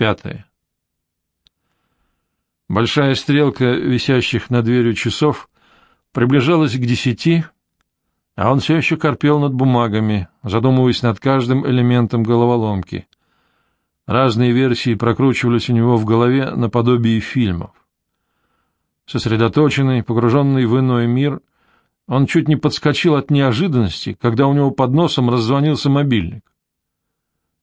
Пятое. Большая стрелка висящих над дверью часов приближалась к десяти, а он все еще корпел над бумагами, задумываясь над каждым элементом головоломки. Разные версии прокручивались у него в голове наподобие фильмов. Сосредоточенный, погруженный в иной мир, он чуть не подскочил от неожиданности, когда у него под носом раззвонился мобильник.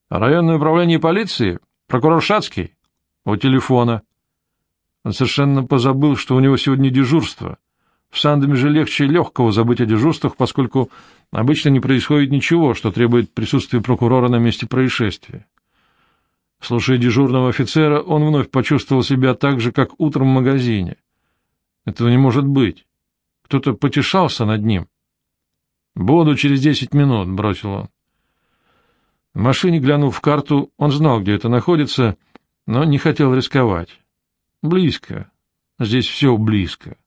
«Районное управление полиции? Прокурор Шацкий?» «У телефона». Он совершенно позабыл, что у него сегодня дежурство. В Сандами же легче легкого забыть о дежурствах, поскольку обычно не происходит ничего, что требует присутствия прокурора на месте происшествия. Слушая дежурного офицера, он вновь почувствовал себя так же, как утром в магазине. Этого не может быть. Кто-то потешался над ним. «Буду через десять минут», — бросил он. В машине, глянув в карту, он знал, где это находится, но не хотел рисковать. Близко. Здесь все близко.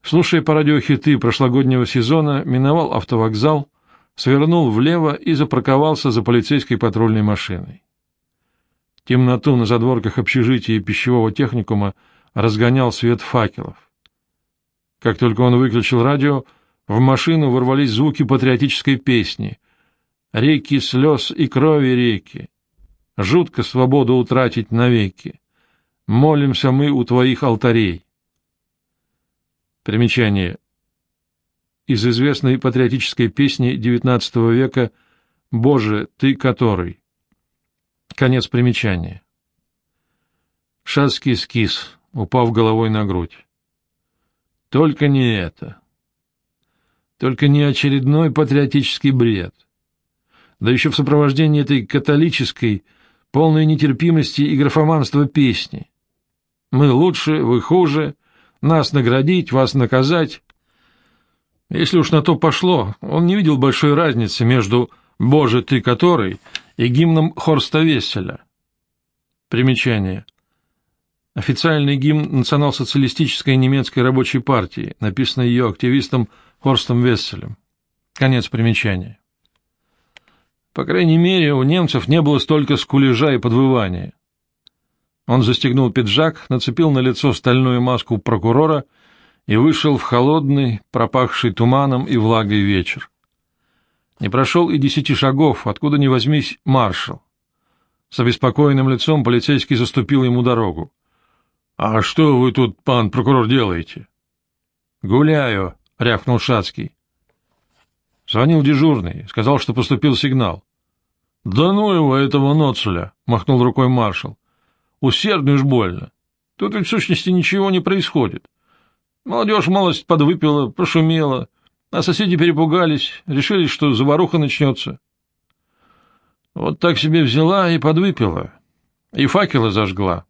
Слушая по радио прошлогоднего сезона, миновал автовокзал, свернул влево и запарковался за полицейской патрульной машиной. Темноту на задворках общежития и пищевого техникума разгонял свет факелов. Как только он выключил радио, в машину ворвались звуки патриотической песни. «Реки слез и крови реки. Жутко свободу утратить навеки. Молимся мы у твоих алтарей». Примечание. Из известной патриотической песни XIX века «Боже, ты который». Конец примечания. Шацкий скис, упав головой на грудь. Только не это. Только не очередной патриотический бред. Да еще в сопровождении этой католической, полной нетерпимости и графоманства песни. Мы лучше, вы хуже, нас наградить, вас наказать. Если уж на то пошло, он не видел большой разницы между «Боже, ты который» и гимном Хорста Весселя. Примечание. Официальный гимн национал-социалистической немецкой рабочей партии, написанный ее активистом Хорстом Весселем. Конец примечания. По крайней мере, у немцев не было столько скулежа и подвывания. Он застегнул пиджак, нацепил на лицо стальную маску прокурора и вышел в холодный, пропахший туманом и влагой вечер. Не прошел и десяти шагов, откуда ни возьмись маршал. С обеспокоенным лицом полицейский заступил ему дорогу. — А что вы тут, пан прокурор, делаете? — Гуляю, — рявкнул Шацкий. Звонил дежурный, сказал, что поступил сигнал. — Да ну его, этого Ноцеля, — махнул рукой маршал. — Усердно уж больно. Тут ведь в сущности ничего не происходит. Молодежь малость подвыпила, пошумела, а соседи перепугались, решили, что заваруха начнется. Вот так себе взяла и подвыпила, и факелы зажгла.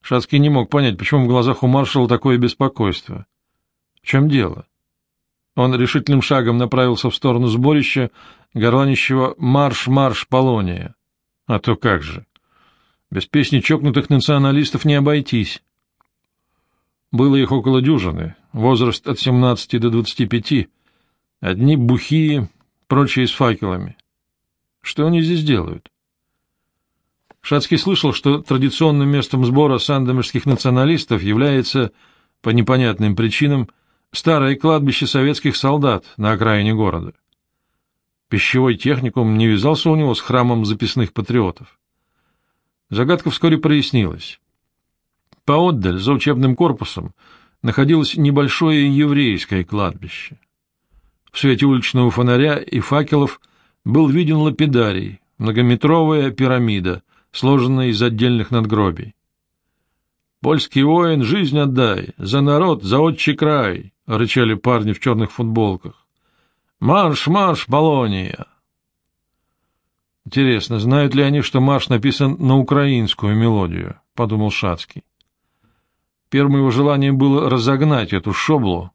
Шацкий не мог понять, почему в глазах у маршала такое беспокойство. В чем дело? Он решительным шагом направился в сторону сборища, горланищего «Марш-марш Полония». А то как же! Без песни чокнутых националистов не обойтись. Было их около дюжины, возраст от 17 до 25, одни бухие, прочие с факелами. Что они здесь делают? Шацкий слышал, что традиционным местом сбора сандомирских националистов является, по непонятным причинам, старое кладбище советских солдат на окраине города. Пищевой техникум не вязался у него с храмом записных патриотов. Загадка вскоре прояснилась. Поотдаль, за учебным корпусом, находилось небольшое еврейское кладбище. В свете уличного фонаря и факелов был виден лапидарий, многометровая пирамида, сложенная из отдельных надгробий. «Польский воин, жизнь отдай! За народ, за отчий край!» — рычали парни в черных футболках. «Марш, марш, Болония!» «Интересно, знают ли они, что марш написан на украинскую мелодию?» — подумал Шацкий. Первым его желанием было разогнать эту шоблу,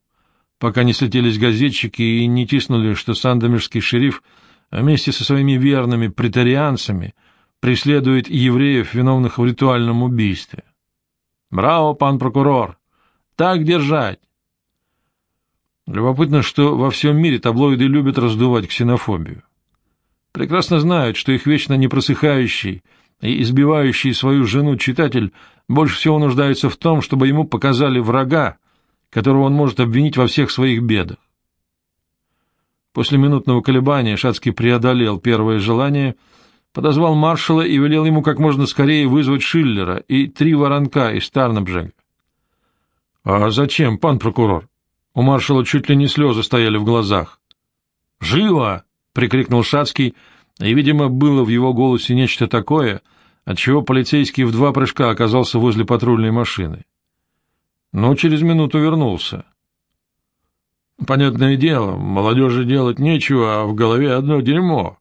пока не слетелись газетчики и не тиснули, что сандомирский шериф вместе со своими верными претарианцами — преследует евреев, виновных в ритуальном убийстве. Браво, пан прокурор! Так держать! Любопытно, что во всем мире таблоиды любят раздувать ксенофобию. Прекрасно знают, что их вечно непросыхающий, и избивающий свою жену читатель больше всего нуждается в том, чтобы ему показали врага, которого он может обвинить во всех своих бедах. После минутного колебания Шацкий преодолел первое желание, подозвал маршала и велел ему как можно скорее вызвать Шиллера и три воронка из Тарнабжега. — А зачем, пан прокурор? У маршала чуть ли не слезы стояли в глазах. «Живо!» — прикрикнул Шацкий, и, видимо, было в его голосе нечто такое, отчего полицейский в два прыжка оказался возле патрульной машины. Но через минуту вернулся. «Понятное дело, молодежи делать нечего, а в голове одно дерьмо».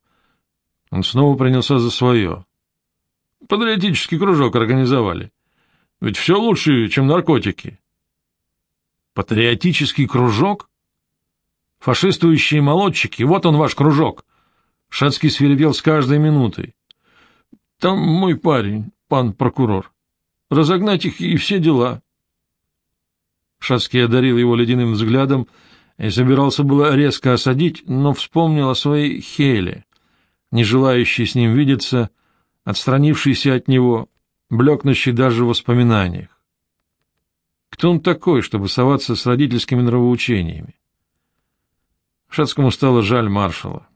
Он снова принялся за свое. «Патриотический кружок организовали. Ведь все лучше, чем наркотики». Патриотический кружок? Фашистующие молодчики, вот он ваш кружок. Шацкий свирепел с каждой минутой. Там мой парень, пан прокурор. Разогнать их и все дела. Шацкий одарил его ледяным взглядом и собирался было резко осадить, но вспомнил о своей Хеле, не желающей с ним видеться, отстранившейся от него, блекнущей даже в воспоминаниях. Кто он такой, чтобы соваться с родительскими нравоучениями? Шацкому стало жаль маршала.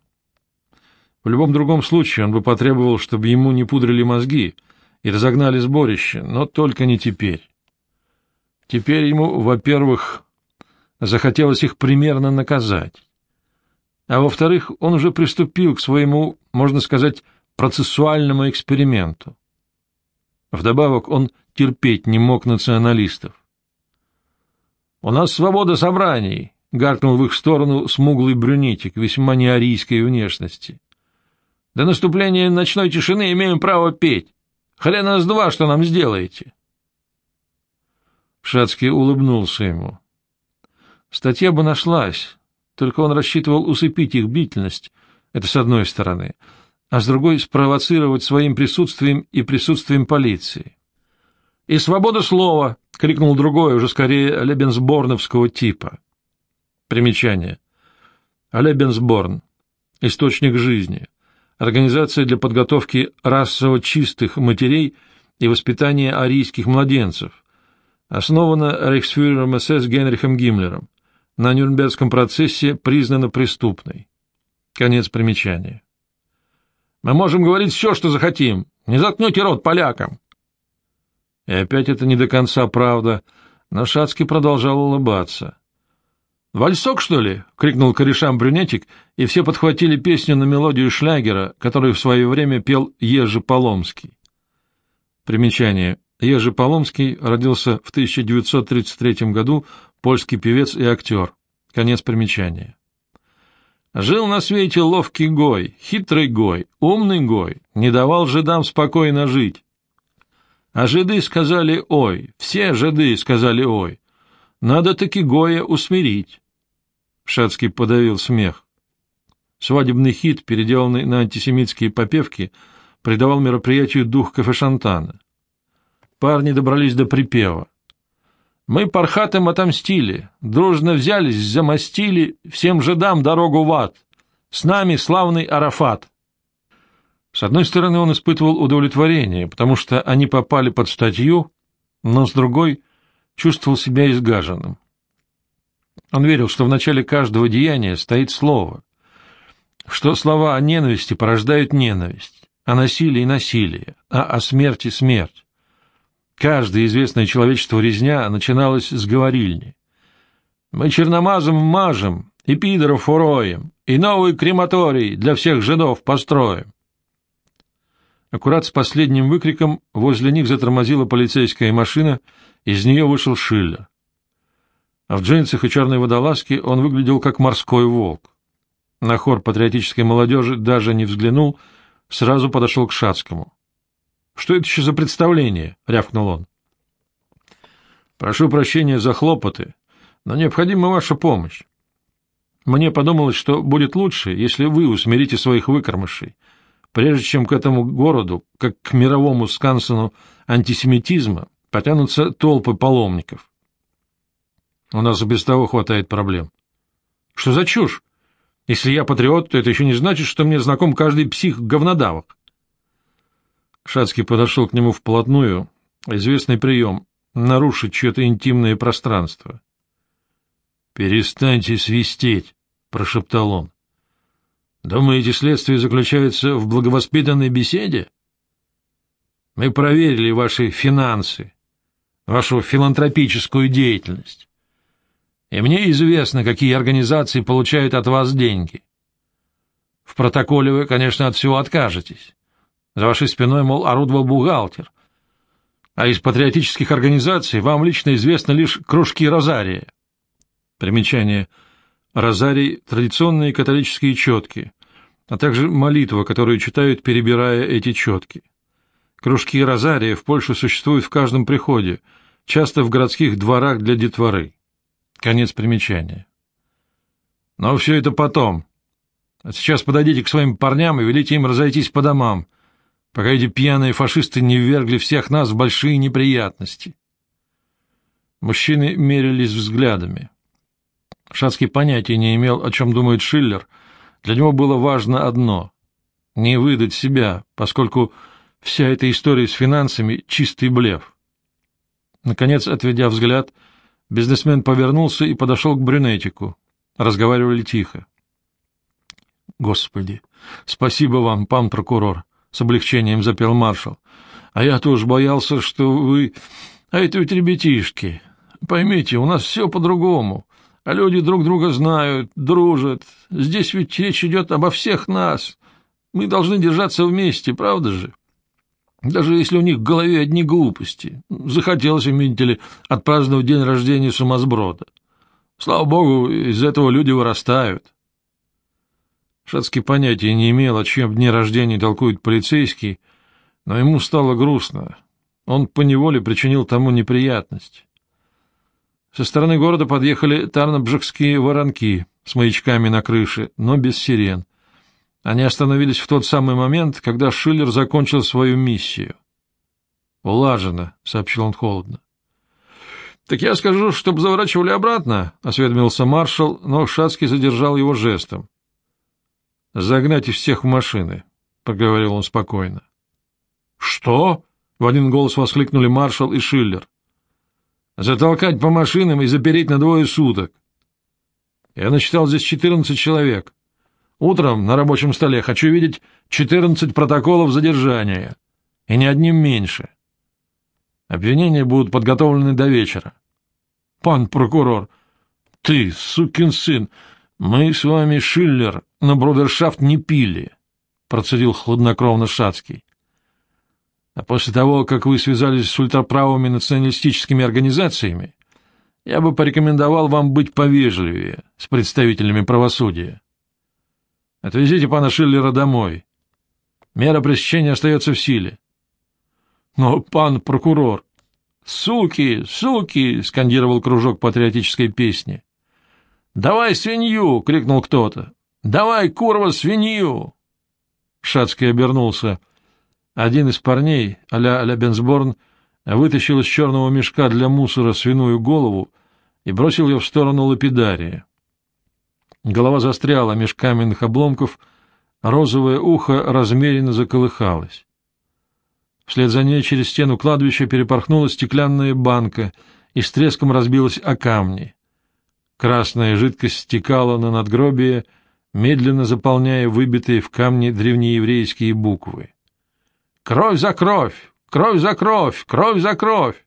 В любом другом случае он бы потребовал, чтобы ему не пудрили мозги и разогнали сборище, но только не теперь. Теперь ему, во-первых, захотелось их примерно наказать, а во-вторых, он уже приступил к своему, можно сказать, процессуальному эксперименту. Вдобавок он терпеть не мог националистов. — У нас свобода собраний, — гаркнул в их сторону смуглый брюнетик весьма неарийской внешности. — До наступления ночной тишины имеем право петь. Хрена с два, что нам сделаете. Шацкий улыбнулся ему. Статья бы нашлась, только он рассчитывал усыпить их бдительность, это с одной стороны, а с другой — спровоцировать своим присутствием и присутствием полиции. — И свобода слова! — крикнул другой, уже скорее лебенсборновского типа. Примечание. Лебенсборн. Источник жизни. Организация для подготовки расово чистых матерей и воспитания арийских младенцев. Основана рейхсфюрером СС Генрихом Гиммлером. На Нюрнбергском процессе признана преступной. Конец примечания. Мы можем говорить все, что захотим. Не заткнете рот полякам. И опять это не до конца правда, но Шацкий продолжал улыбаться. «Вальсок, что ли?» — крикнул корешам брюнетик, и все подхватили песню на мелодию шлягера, которую в свое время пел Ежи Поломский. Примечание. Ежи Поломский родился в 1933 году, польский певец и актер. Конец примечания. Жил на свете ловкий Гой, хитрый Гой, умный Гой, не давал жидам спокойно жить. А жиды сказали «Ой», все жиды сказали «Ой». Надо таки Гоя усмирить. Шацкий подавил смех. Свадебный хит, переделанный на антисемитские попевки, придавал мероприятию дух кафешантана. Парни добрались до припева. Мы пархатым отомстили, дружно взялись, замостили, всем жидам дорогу в ад. С нами славный Арафат. С одной стороны, он испытывал удовлетворение, потому что они попали под статью, но с другой чувствовал себя изгаженным. Он верил, что в начале каждого деяния стоит слово, что слова о ненависти порождают ненависть, о насилии — насилие, а о смерти — смерть. Каждая известная человечеству резня начиналась с говорильни. «Мы черномазом мажем, и пидоров уроем, и новый крематорий для всех жидов построим». Аккурат с последним выкриком возле них затормозила полицейская машина, из нее вышел Шиллер. А в джинсах и черной водолазке он выглядел как морской волк. На хор патриотической молодежи даже не взглянул, сразу подошел к Шацкому. — Что это еще за представление? — рявкнул он. — Прошу прощения за хлопоты, но необходима ваша помощь. Мне подумалось, что будет лучше, если вы усмирите своих выкормышей, Прежде чем к этому городу, как к мировому скансену антисемитизма, потянутся толпы паломников. У нас и без того хватает проблем. Что за чушь? Если я патриот, то это еще не значит, что мне знаком каждый псих говнодавок. Шацкий подошел к нему вплотную. Известный прием — нарушить чье-то интимное пространство. — Перестаньте свистеть, — прошептал он. — Думаете, следствие заключается в благовоспитанной беседе? Мы проверили ваши финансы, вашу филантропическую деятельность. И мне известно, какие организации получают от вас деньги. В протоколе вы, конечно, от всего откажетесь. За вашей спиной, мол, орудовал бухгалтер. А из патриотических организаций вам лично известны лишь кружки Розария. Примечание. Розарий — традиционные католические четки, а также молитва, которую читают, перебирая эти четки. Кружки Розария в Польше существуют в каждом приходе, часто в городских дворах для детворы. Конец примечания. Но все это потом. А сейчас подойдите к своим парням и велите им разойтись по домам, пока эти пьяные фашисты не ввергли всех нас в большие неприятности. Мужчины мерились взглядами. Шацкий понятия не имел, о чем думает Шиллер. Для него было важно одно — не выдать себя, поскольку вся эта история с финансами — чистый блеф. Наконец, отведя взгляд, — Бизнесмен повернулся и подошел к брюнетику. Разговаривали тихо. — Господи, спасибо вам, пан прокурор, — с облегчением запел маршал. — А я тоже боялся, что вы... А это ведь ребятишки. Поймите, у нас все по-другому. А люди друг друга знают, дружат. Здесь ведь речь идет обо всех нас. Мы должны держаться вместе, правда же? Даже если у них в голове одни глупости. Захотелось им, видите ли, отпраздновать день рождения сумасброда. Слава богу, из этого люди вырастают. Шацкий понятия не имел, о чем дне рождения толкует полицейский, но ему стало грустно. Он поневоле причинил тому неприятность. Со стороны города подъехали тарнобжекские воронки с маячками на крыше, но без сирен. Они остановились в тот самый момент, когда Шиллер закончил свою миссию. «Улажено», — сообщил он холодно. «Так я скажу, чтобы заворачивали обратно», — осведомился маршал, но Шацкий задержал его жестом. «Загнайте всех в машины», — проговорил он спокойно. «Что?» — в один голос воскликнули маршал и Шиллер. «Затолкать по машинам и запереть на двое суток. Я насчитал здесь четырнадцать человек». Утром на рабочем столе хочу видеть 14 протоколов задержания, и ни одним меньше. Обвинения будут подготовлены до вечера. Пан прокурор, ты, сукин сын, мы с вами, Шиллер, на брудершафт не пили, процедил хладнокровно Шацкий. А после того, как вы связались с ультраправыми националистическими организациями, я бы порекомендовал вам быть повежливее с представителями правосудия. Отвезите пана Шиллера домой. Мера пресечения остается в силе. Но, пан прокурор... «Суки! Суки!» — скандировал кружок патриотической песни. «Давай свинью!» — крикнул кто-то. «Давай, курва, свинью!» Шацкий обернулся. Один из парней, а-ля а Бенсборн, вытащил из черного мешка для мусора свиную голову и бросил ее в сторону лапидария. Голова застряла меж каменных обломков, розовое ухо размеренно заколыхалось. Вслед за ней через стену кладбища перепорхнула стеклянная банка и с треском разбилась о камни. Красная жидкость стекала на надгробие, медленно заполняя выбитые в камне древнееврейские буквы. «Кровь за кровь! Кровь за кровь! Кровь за кровь!»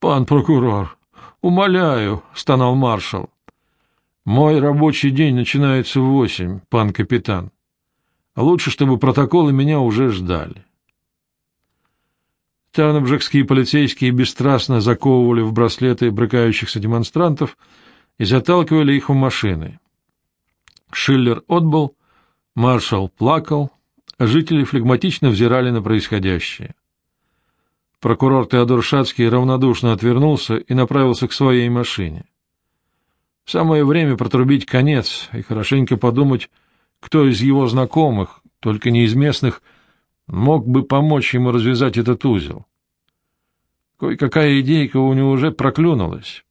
«Пан прокурор, умоляю!» — стонал маршал. Мой рабочий день начинается в восемь, пан капитан. Лучше, чтобы протоколы меня уже ждали. Тарнобжекские полицейские бесстрастно заковывали в браслеты брыкающихся демонстрантов и заталкивали их в машины. Шиллер отбыл, маршал плакал, жители флегматично взирали на происходящее. Прокурор Теодор Шацкий равнодушно отвернулся и направился к своей машине. Самое время протрубить конец и хорошенько подумать, кто из его знакомых, только не из местных, мог бы помочь ему развязать этот узел. Кое-какая идейка у него уже проклюнулась.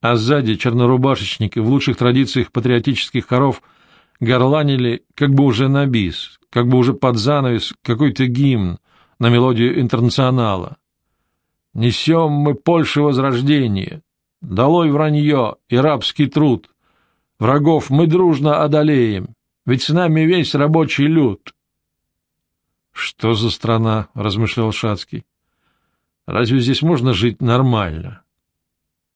А сзади чернорубашечники в лучших традициях патриотических хоров горланили как бы уже на бис, как бы уже под занавес какой-то гимн на мелодию интернационала. «Несем мы Польше возрождение, долой вранье и рабский труд, врагов мы дружно одолеем, ведь с нами весь рабочий люд». «Что за страна?» — размышлял Шацкий. «Разве здесь можно жить нормально?»